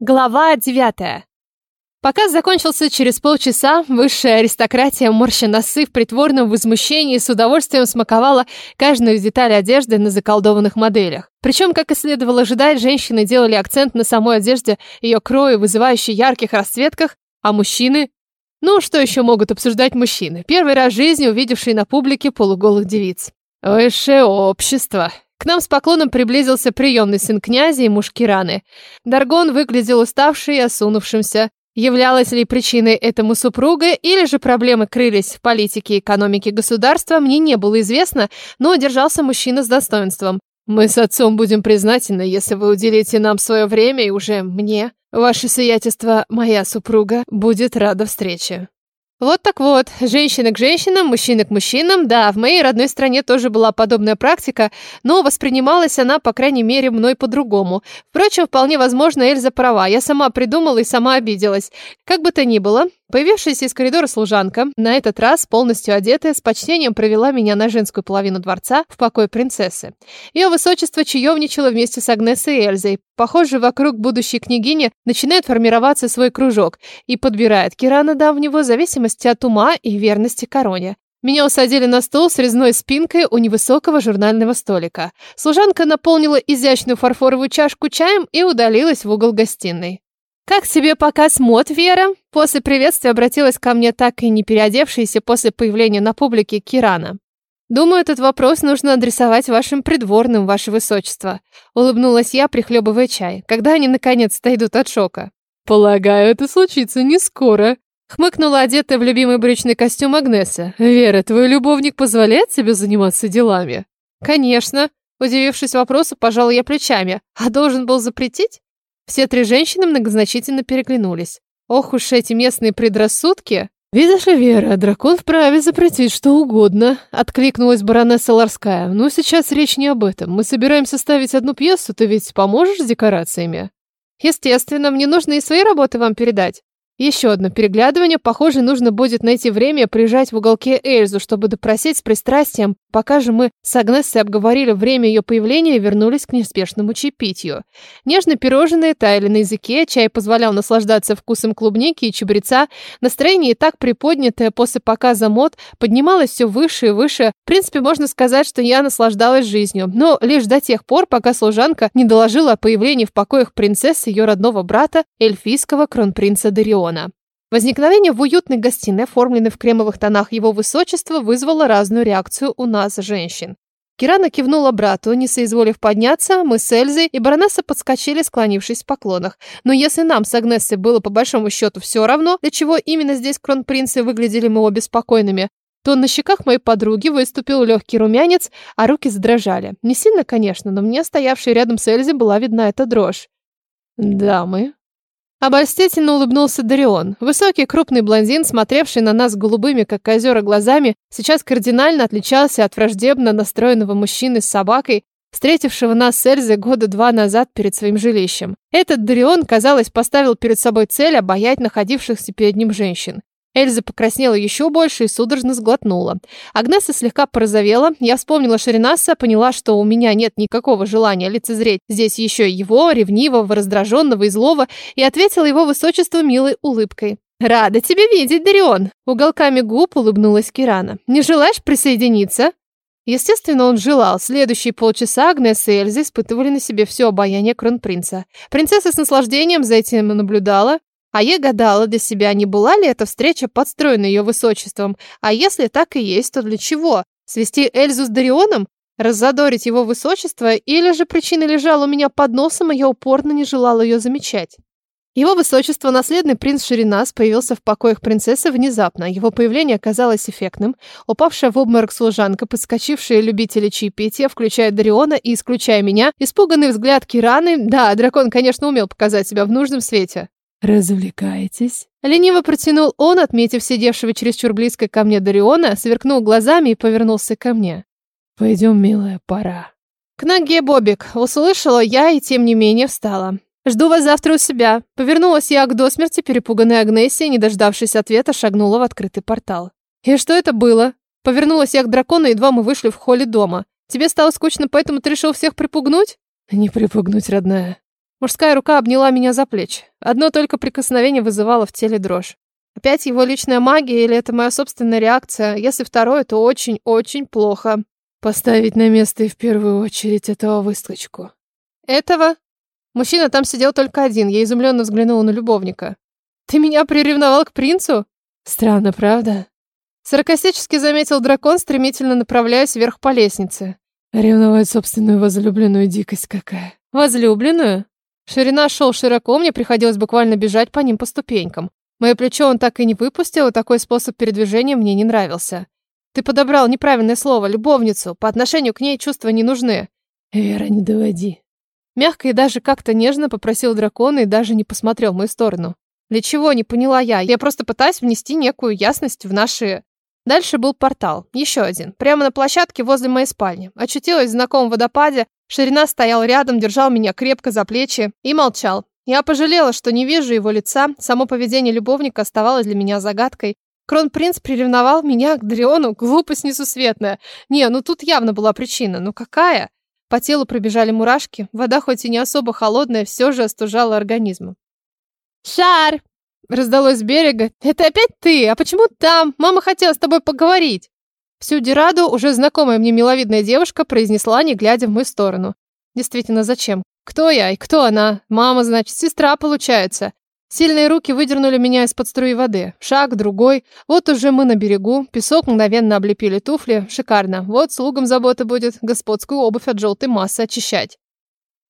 Глава девятая. Показ закончился через полчаса, высшая аристократия, морща носы в притворном возмущении, с удовольствием смаковала каждую деталь одежды на заколдованных моделях. Причем, как и следовало ожидать, женщины делали акцент на самой одежде, ее крое, вызывающей ярких расцветках, а мужчины... Ну, что еще могут обсуждать мужчины, первый раз в жизни увидевшие на публике полуголых девиц? Высшее общество, к нам с поклоном приблизился приемный сын князя и муж Кираны. Даргон выглядел уставший и осунувшимся. Являлась ли причиной этому супруга, или же проблемы крылись в политике и экономике государства, мне не было известно, но держался мужчина с достоинством. «Мы с отцом будем признательны, если вы уделите нам свое время и уже мне. Ваше сиятельство, моя супруга, будет рада встрече». Вот так вот, женщины к женщинам, мужчины к мужчинам. Да, в моей родной стране тоже была подобная практика, но воспринималась она, по крайней мере, мной по-другому. Впрочем, вполне возможно, Эльза права. Я сама придумала и сама обиделась. Как бы то ни было, Появившаяся из коридора служанка, на этот раз полностью одетая, с почтением провела меня на женскую половину дворца в покой принцессы. Ее высочество чаевничало вместе с Агнесой и Эльзой. Похоже, вокруг будущей княгини начинает формироваться свой кружок и подбирает Кирана давнего в зависимости от ума и верности короне. Меня усадили на стол с резной спинкой у невысокого журнального столика. Служанка наполнила изящную фарфоровую чашку чаем и удалилась в угол гостиной. «Как тебе показ мод, Вера?» После приветствия обратилась ко мне так и не переодевшаяся после появления на публике Кирана. «Думаю, этот вопрос нужно адресовать вашим придворным, ваше высочество», улыбнулась я, прихлебывая чай, когда они наконец-то идут от шока. «Полагаю, это случится не скоро», хмыкнула одетая в любимый брючный костюм Агнеса. «Вера, твой любовник позволяет тебе заниматься делами?» «Конечно», удивившись вопросу, пожал я плечами. «А должен был запретить?» Все три женщины многозначительно переглянулись. Ох уж эти местные предрассудки. «Видишь ли, Вера, дракон вправе запретить что угодно», — откликнулась баронесса Ларская. «Но сейчас речь не об этом. Мы собираемся ставить одну пьесу, ты ведь поможешь с декорациями?» «Естественно, мне нужно и свои работы вам передать». Еще одно переглядывание. Похоже, нужно будет найти время прижать в уголке Эльзу, чтобы допросить с пристрастием, пока же мы с Агнессой обговорили время ее появления и вернулись к неспешному чаепитию. Нежно пирожные таяли на языке, чай позволял наслаждаться вкусом клубники и чабреца. Настроение и так приподнятое после показа мод поднималось все выше и выше. В принципе, можно сказать, что я наслаждалась жизнью, но лишь до тех пор, пока служанка не доложила о появлении в покоях принцессы ее родного брата, эльфийского кронпринца Дариона. Наполеона. Возникновение в уютной гостиной, оформленной в кремовых тонах его высочества, вызвало разную реакцию у нас, женщин. Кирана кивнула брату, не соизволив подняться, мы с Эльзой и баронесса подскочили, склонившись в поклонах. Но если нам с Агнессой было по большому счету все равно, для чего именно здесь кронпринцы выглядели мы обе спокойными, то на щеках моей подруги выступил легкий румянец, а руки задрожали. Не сильно, конечно, но мне, стоявшей рядом с Эльзой, была видна эта дрожь. «Дамы», Обольстительно улыбнулся Дарион. Высокий, крупный блондин, смотревший на нас голубыми, как озера, глазами, сейчас кардинально отличался от враждебно настроенного мужчины с собакой, встретившего нас с Эльзой года два назад перед своим жилищем. Этот Дарион, казалось, поставил перед собой цель обаять находившихся перед ним женщин. Эльза покраснела еще больше и судорожно сглотнула. Агнеса слегка порозовела. Я вспомнила Шаринаса, поняла, что у меня нет никакого желания лицезреть здесь еще его, ревнивого, раздраженного и злого, и ответила его высочеству милой улыбкой. «Рада тебя видеть, Дарион!» Уголками губ улыбнулась Кирана. «Не желаешь присоединиться?» Естественно, он желал. Следующие полчаса Агнес и Эльза испытывали на себе все обаяние кронпринца. Принцесса с наслаждением за этим наблюдала, а я гадала для себя, не была ли эта встреча подстроена ее высочеством. А если так и есть, то для чего? Свести Эльзу с Дарионом? Раззадорить его высочество? Или же причина лежала у меня под носом, и я упорно не желала ее замечать? Его высочество, наследный принц Ширинас, появился в покоях принцессы внезапно. Его появление оказалось эффектным. Упавшая в обморок служанка, подскочившие любители чаепития, включая Дариона и исключая меня, испуганный взгляд Кираны... Да, дракон, конечно, умел показать себя в нужном свете. «Развлекаетесь?» Лениво протянул он, отметив сидевшего чересчур близко ко мне Дариона, сверкнул глазами и повернулся ко мне. «Пойдем, милая, пора». «К ноге, Бобик!» Услышала я и, тем не менее, встала. «Жду вас завтра у себя». Повернулась я к до смерти перепуганной Агнессе не дождавшись ответа, шагнула в открытый портал. «И что это было?» Повернулась я к дракону, едва мы вышли в холле дома. «Тебе стало скучно, поэтому ты решил всех припугнуть?» «Не припугнуть, родная. Мужская рука обняла меня за плечи. Одно только прикосновение вызывало в теле дрожь. Опять его личная магия или это моя собственная реакция? Если второе, то очень-очень плохо. Поставить на место и в первую очередь этого выскочку. Этого? Мужчина там сидел только один. Я изумленно взглянула на любовника. Ты меня приревновал к принцу? Странно, правда? Саркастически заметил дракон, стремительно направляясь вверх по лестнице. Ревновать собственную возлюбленную дикость какая. Возлюбленную? Ширина шел широко, мне приходилось буквально бежать по ним по ступенькам. Мое плечо он так и не выпустил, и такой способ передвижения мне не нравился. Ты подобрал неправильное слово, любовницу. По отношению к ней чувства не нужны. Вера, не доводи. Мягко и даже как-то нежно попросил дракона и даже не посмотрел в мою сторону. Для чего, не поняла я. Я просто пытаюсь внести некую ясность в наши... Дальше был портал. Еще один. Прямо на площадке возле моей спальни. Очутилась в знакомом водопаде. Ширина стоял рядом, держал меня крепко за плечи и молчал. Я пожалела, что не вижу его лица. Само поведение любовника оставалось для меня загадкой. Кронпринц приревновал меня к Дриону. Глупость несусветная. Не, ну тут явно была причина. Ну какая? По телу пробежали мурашки. Вода хоть и не особо холодная, все же остужала организм. «Шар!» Раздалось с берега. «Это опять ты? А почему там? Мама хотела с тобой поговорить!» Всю дираду уже знакомая мне миловидная девушка произнесла, не глядя в мою сторону. Действительно, зачем? Кто я и кто она? Мама, значит, сестра получается. Сильные руки выдернули меня из-под струи воды. Шаг, другой. Вот уже мы на берегу. Песок мгновенно облепили туфли. Шикарно. Вот слугам забота будет господскую обувь от желтой массы очищать.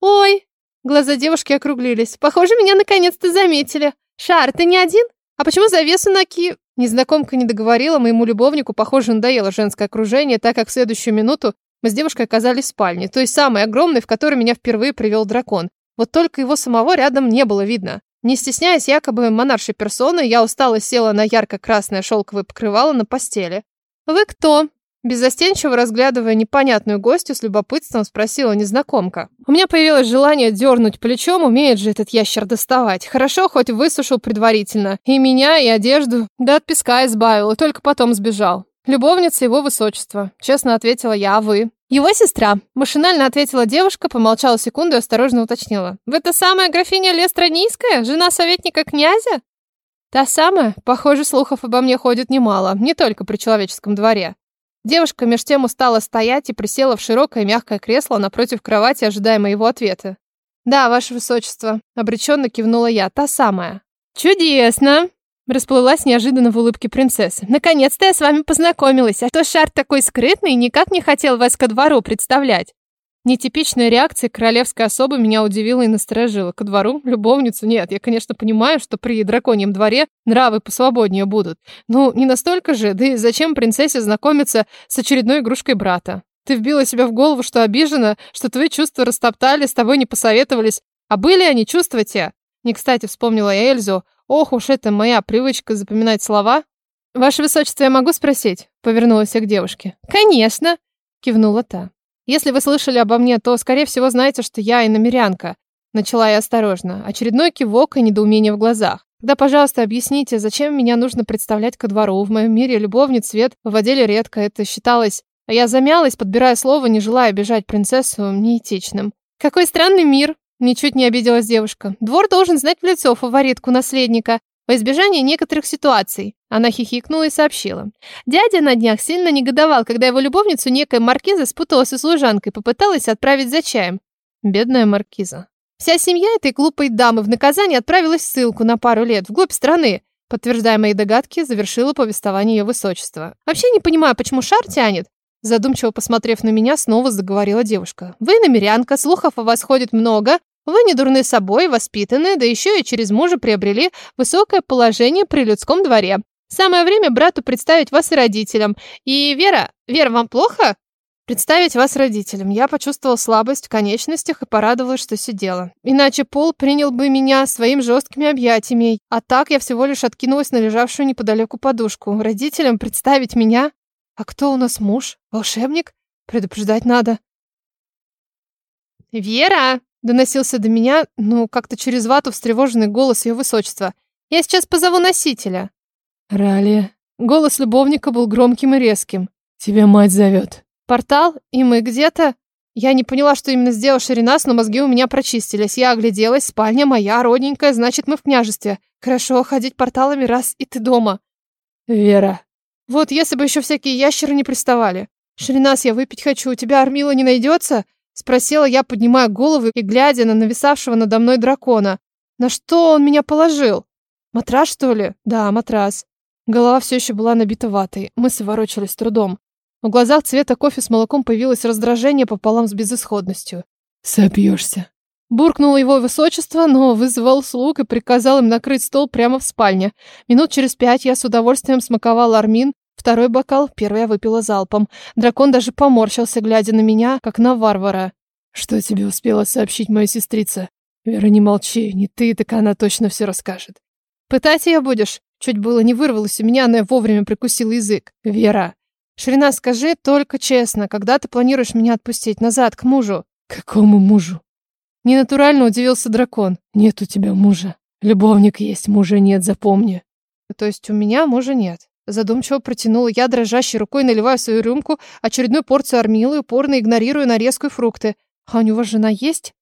«Ой!» Глаза девушки округлились. «Похоже, меня наконец-то заметили. Шар, ты не один? А почему завесу наки...» Незнакомка не договорила, моему любовнику, похоже, надоело женское окружение, так как в следующую минуту мы с девушкой оказались в спальне, той самой огромной, в которой меня впервые привел дракон. Вот только его самого рядом не было видно. Не стесняясь якобы монаршей персоны, я устало села на ярко-красное шелковое покрывало на постели. «Вы кто?» Беззастенчиво разглядывая непонятную гостью, с любопытством спросила незнакомка. У меня появилось желание дернуть плечом, умеет же этот ящер доставать. Хорошо, хоть высушил предварительно. И меня, и одежду. Да от песка избавил, и только потом сбежал. Любовница его высочества. Честно ответила я, а вы? Его сестра. Машинально ответила девушка, помолчала секунду и осторожно уточнила. Вы та самая графиня Лестранийская, жена советника князя? Та самая. Похоже, слухов обо мне ходит немало, не только при человеческом дворе. Девушка меж тем устала стоять и присела в широкое мягкое кресло напротив кровати, ожидая моего ответа. «Да, ваше высочество», — обреченно кивнула я, та самая. «Чудесно!» Расплылась неожиданно в улыбке принцессы. «Наконец-то я с вами познакомилась, а то Шар такой скрытный никак не хотел вас ко двору представлять». Нетипичная реакция королевской особы меня удивила и насторожила. Ко двору? Любовницу? Нет, я, конечно, понимаю, что при драконьем дворе нравы посвободнее будут. Ну, не настолько же, да и зачем принцессе знакомиться с очередной игрушкой брата? Ты вбила себе в голову, что обижена, что твои чувства растоптали, с тобой не посоветовались. А были они чувства те? Не кстати вспомнила я Эльзу. Ох уж это моя привычка запоминать слова. «Ваше высочество, я могу спросить?» Повернулась я к девушке. «Конечно!» Кивнула та. Если вы слышали обо мне, то, скорее всего, знаете, что я иномерянка. Начала я осторожно. Очередной кивок и недоумение в глазах. Да, пожалуйста, объясните, зачем меня нужно представлять ко двору? В моем мире любовниц свет выводили редко, это считалось... А я замялась, подбирая слово, не желая обижать принцессу неэтичным. Какой странный мир, ничуть не обиделась девушка. Двор должен знать в лицо фаворитку наследника, во избежание некоторых ситуаций. Она хихикнула и сообщила. Дядя на днях сильно негодовал, когда его любовницу некая маркиза спуталась со служанкой и попыталась отправить за чаем. Бедная маркиза. Вся семья этой глупой дамы в наказание отправилась в ссылку на пару лет вглубь страны. Подтверждая мои догадки, завершила повествование ее высочества. Вообще не понимаю, почему шар тянет. Задумчиво посмотрев на меня, снова заговорила девушка. «Вы намерянка, слухов о вас ходит много, вы не дурны собой, воспитаны, да еще и через мужа приобрели высокое положение при людском дворе. Самое время брату представить вас родителям. И, Вера, Вера, вам плохо? Представить вас родителям. Я почувствовал слабость в конечностях и порадовалась, что сидела. Иначе Пол принял бы меня своим жесткими объятиями. А так я всего лишь откинулась на лежавшую неподалеку подушку. Родителям представить меня? А кто у нас муж? Волшебник? Предупреждать надо. «Вера!» Доносился до меня, ну, как-то через вату встревоженный голос ее высочества. «Я сейчас позову носителя». «Ралия». Голос любовника был громким и резким. «Тебя мать зовет». «Портал? И мы где-то?» Я не поняла, что именно сделал Ширинас, но мозги у меня прочистились. Я огляделась, спальня моя, родненькая, значит, мы в княжестве. Хорошо, ходить порталами раз, и ты дома. Вера. Вот если бы еще всякие ящеры не приставали. Ширинас, я выпить хочу, у тебя армила не найдется? Спросила я, поднимая голову и глядя на нависавшего надо мной дракона. На что он меня положил? Матрас, что ли? Да, матрас. Голова все еще была набита ватой. Мысли ворочались трудом. В глазах цвета кофе с молоком появилось раздражение пополам с безысходностью. Сопьешься. Буркнул его высочество, но вызвал слуг и приказал им накрыть стол прямо в спальне. Минут через пять я с удовольствием смаковал армин, второй бокал, первый я выпила залпом. Дракон даже поморщился, глядя на меня, как на варвара. Что тебе успела сообщить моя сестрица? Вера, не молчи, не ты, так она точно все расскажет. Пытать ее будешь? Чуть было не вырвалось у меня, но я вовремя прикусила язык. Вера. Ширина, скажи только честно, когда ты планируешь меня отпустить назад к мужу? Какому мужу? Ненатурально удивился дракон. Нет у тебя мужа. Любовник есть, мужа нет, запомни. То есть у меня мужа нет. Задумчиво протянула я дрожащей рукой, наливая в свою рюмку очередную порцию армилы, упорно игнорируя нарезку и фрукты. А у него жена есть?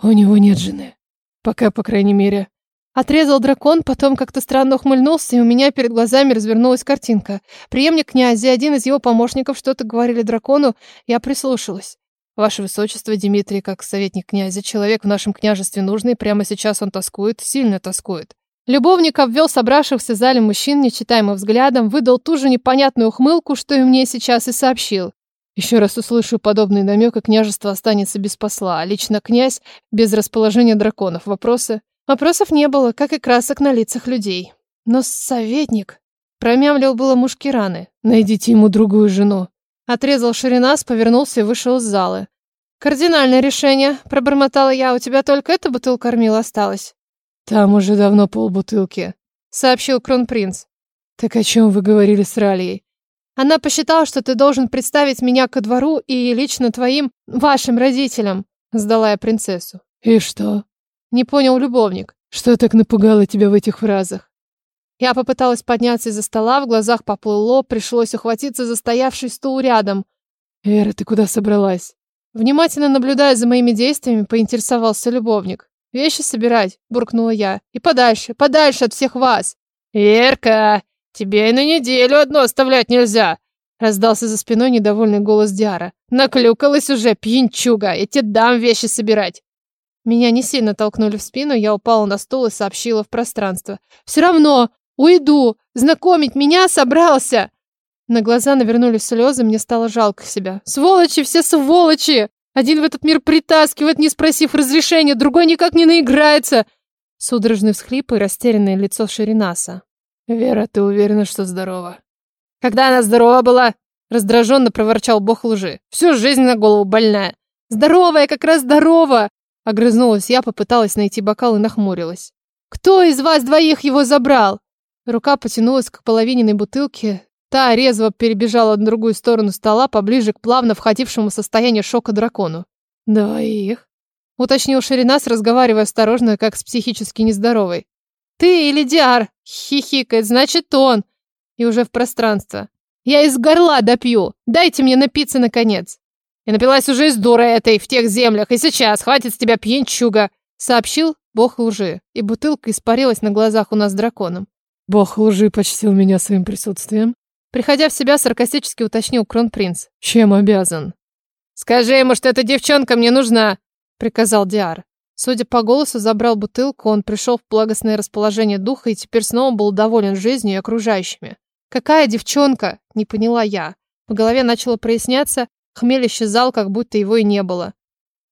У него нет жены. Пока, по крайней мере. Отрезал дракон, потом как-то странно ухмыльнулся, и у меня перед глазами развернулась картинка. Приемник князя и один из его помощников что-то говорили дракону, я прислушалась. Ваше Высочество, Дмитрий, как советник князя, человек в нашем княжестве нужный, прямо сейчас он тоскует, сильно тоскует. Любовник обвел собравшихся в зале мужчин нечитаемым взглядом, выдал ту же непонятную ухмылку, что и мне сейчас и сообщил. Еще раз услышу подобный намек, и княжество останется без посла, а лично князь без расположения драконов. Вопросы? Вопросов не было, как и красок на лицах людей. Но советник... Промямлил было мушкираны. Найдите ему другую жену. Отрезал Ширинас, повернулся и вышел из залы. «Кардинальное решение», — пробормотала я. «У тебя только эта бутылка кормила осталась?» «Там уже давно полбутылки», — сообщил кронпринц. «Так о чем вы говорили с Ралией?» «Она посчитала, что ты должен представить меня ко двору и лично твоим, вашим родителям», — сдала я принцессу. «И что?» Не понял любовник. Что так напугало тебя в этих фразах? Я попыталась подняться из-за стола, в глазах поплыло, пришлось ухватиться за стоявший стул рядом. Вера, ты куда собралась? Внимательно наблюдая за моими действиями, поинтересовался любовник. «Вещи собирать», — буркнула я. «И подальше, подальше от всех вас!» «Верка, тебе и на неделю одно оставлять нельзя!» Раздался за спиной недовольный голос Диара. «Наклюкалась уже, пьянчуга, я тебе дам вещи собирать!» Меня не сильно толкнули в спину, я упала на стул и сообщила в пространство. «Все равно! Уйду! Знакомить меня собрался!» На глаза навернулись слезы, мне стало жалко себя. «Сволочи, все сволочи! Один в этот мир притаскивает, не спросив разрешения, другой никак не наиграется!» Судорожный всхлип и растерянное лицо Ширинаса. «Вера, ты уверена, что здорова?» «Когда она здорова была?» Раздраженно проворчал бог лжи. «Всю жизнь на голову больная!» «Здоровая, как раз здорова!» Огрызнулась я, попыталась найти бокал и нахмурилась. «Кто из вас двоих его забрал?» Рука потянулась к половининой бутылке. Та резво перебежала на другую сторону стола, поближе к плавно входившему в состояние шока дракону. «Двоих?» — уточнил Ширинас, разговаривая осторожно, как с психически нездоровой. «Ты или Диар?» — хихикает, значит, он. И уже в пространство. «Я из горла допью. Дайте мне напиться, наконец». И напилась уже из дуры этой в тех землях, и сейчас хватит с тебя пьянчуга!» Сообщил бог лжи, и бутылка испарилась на глазах у нас с драконом. «Бог лжи почтил меня своим присутствием?» Приходя в себя, саркастически уточнил кронпринц. «Чем обязан?» «Скажи ему, что эта девчонка мне нужна!» Приказал Диар. Судя по голосу, забрал бутылку, он пришел в благостное расположение духа и теперь снова был доволен жизнью и окружающими. «Какая девчонка?» — не поняла я. В голове начало проясняться, Хмель исчезал, как будто его и не было.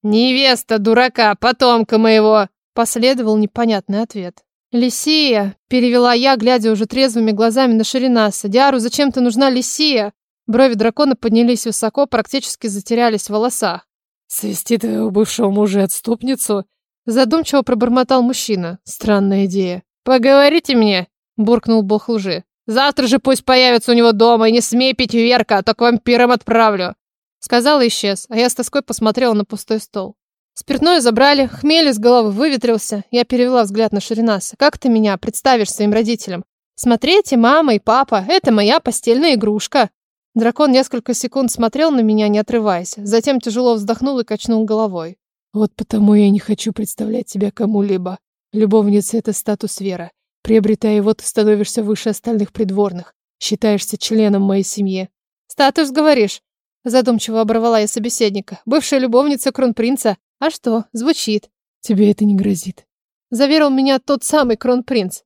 «Невеста дурака, потомка моего!» Последовал непонятный ответ. «Лисия!» – перевела я, глядя уже трезвыми глазами на Ширинаса. «Диару зачем-то нужна Лисия?» Брови дракона поднялись высоко, практически затерялись в волосах. «Свести твоего бывшего мужа отступницу?» Задумчиво пробормотал мужчина. Странная идея. «Поговорите мне!» – буркнул бог лжи. «Завтра же пусть появится у него дома, и не смей пить Верка, а то к вампирам отправлю!» Сказал и исчез, а я с тоской посмотрела на пустой стол. Спиртное забрали, хмель из головы выветрился. Я перевела взгляд на Ширинаса. «Как ты меня представишь своим родителям?» «Смотрите, мама и папа, это моя постельная игрушка». Дракон несколько секунд смотрел на меня, не отрываясь, затем тяжело вздохнул и качнул головой. Вот потому я не хочу представлять тебя кому-либо. Любовница — это статус Вера. Приобретая его, ты становишься выше остальных придворных. Считаешься членом моей семьи. Статус, говоришь? Задумчиво оборвала я собеседника. Бывшая любовница кронпринца. А что, звучит. Тебе это не грозит. Заверил меня тот самый кронпринц.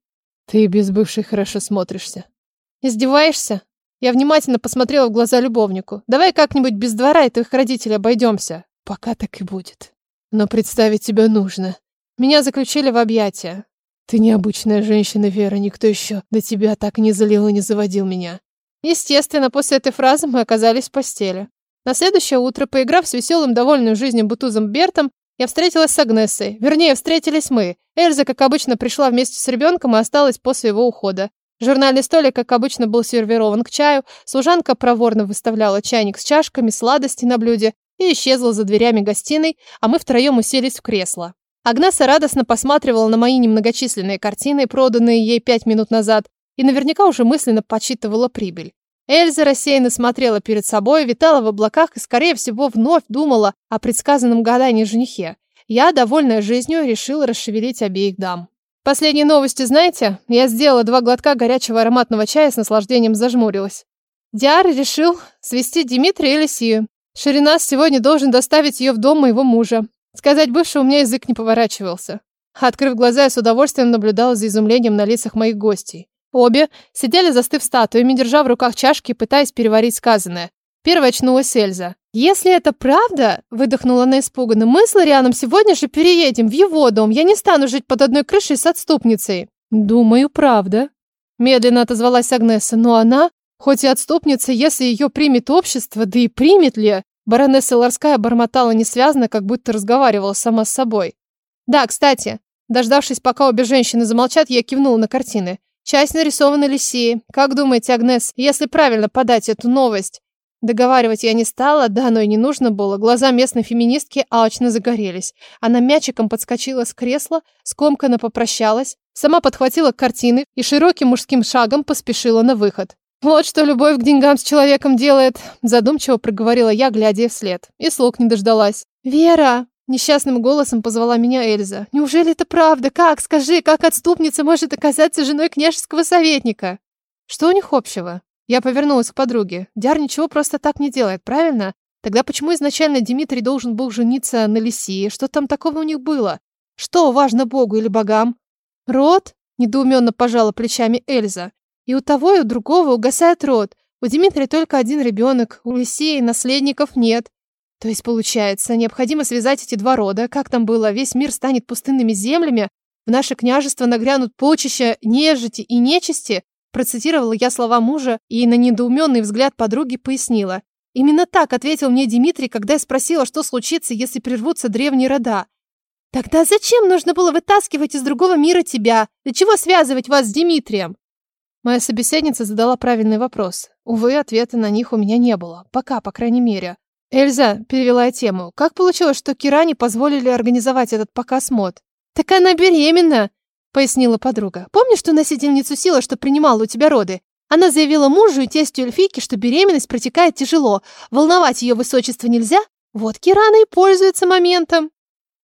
Ты без бывшей хорошо смотришься. Издеваешься? Я внимательно посмотрела в глаза любовнику. Давай как-нибудь без двора и твоих родителей обойдемся. Пока так и будет. Но представить тебя нужно. Меня заключили в объятия. Ты необычная женщина, Вера, никто еще до тебя так не залил и не заводил меня. Естественно, после этой фразы мы оказались в постели. На следующее утро, поиграв с веселым, довольным жизнью бутузом Бертом, я встретилась с Агнесой. Вернее, встретились мы. Эльза, как обычно, пришла вместе с ребенком и осталась после его ухода. Журнальный столик, как обычно, был сервирован к чаю, служанка проворно выставляла чайник с чашками, сладости на блюде и исчезла за дверями гостиной, а мы втроем уселись в кресло. Агнеса радостно посматривала на мои немногочисленные картины, проданные ей пять минут назад, и наверняка уже мысленно подсчитывала прибыль. Эльза рассеянно смотрела перед собой, витала в облаках и, скорее всего, вновь думала о предсказанном гадании женихе. Я, довольная жизнью, решила расшевелить обеих дам. Последние новости знаете? Я сделала два глотка горячего ароматного чая с наслаждением зажмурилась. Диар решил свести Дмитрия и Элисию. Ширинас сегодня должен доставить ее в дом моего мужа. Сказать бывшего у меня язык не поворачивался. Открыв глаза, я с удовольствием наблюдала за изумлением на лицах моих гостей. Обе сидели застыв статуями, держа в руках чашки, пытаясь переварить сказанное. Первая очнулась Эльза. «Если это правда», — выдохнула она испуганно, «мы с Лорианом сегодня же переедем в его дом. Я не стану жить под одной крышей с отступницей». «Думаю, правда», — медленно отозвалась Агнеса. «Но она, хоть и отступница, если ее примет общество, да и примет ли...» Баронесса Ларская бормотала несвязно, как будто разговаривала сама с собой. «Да, кстати», дождавшись, пока обе женщины замолчат, я кивнула на картины. Часть нарисована Лисией. Как думаете, Агнес, если правильно подать эту новость? Договаривать я не стала, да оно и не нужно было. Глаза местной феминистки алчно загорелись. Она мячиком подскочила с кресла, скомканно попрощалась, сама подхватила картины и широким мужским шагом поспешила на выход. «Вот что любовь к деньгам с человеком делает», задумчиво проговорила я, глядя вслед. И слуг не дождалась. «Вера!» Несчастным голосом позвала меня Эльза. «Неужели это правда? Как? Скажи, как отступница может оказаться женой княжеского советника?» «Что у них общего?» Я повернулась к подруге. Дяр ничего просто так не делает, правильно? Тогда почему изначально Дмитрий должен был жениться на Лисии? Что там такого у них было? Что важно Богу или богам? Род? Недоуменно пожала плечами Эльза. И у того, и у другого угасает род. У Дмитрия только один ребенок, у Лисии наследников нет. То есть, получается, необходимо связать эти два рода. Как там было, весь мир станет пустынными землями, в наше княжество нагрянут полчища нежити и нечисти, Процитировала я слова мужа и на недоуменный взгляд подруги пояснила. Именно так ответил мне Дмитрий, когда я спросила, что случится, если прервутся древние рода. Тогда зачем нужно было вытаскивать из другого мира тебя? Для чего связывать вас с Дмитрием? Моя собеседница задала правильный вопрос. Увы, ответа на них у меня не было. Пока, по крайней мере. Эльза перевела тему. Как получилось, что Киране позволили организовать этот показ мод? Так она беременна, пояснила подруга. Помнишь ту носительницу силы, что принимала у тебя роды? Она заявила мужу и тестю эльфийки, что беременность протекает тяжело. Волновать ее высочество нельзя? Вот Кирана и пользуется моментом.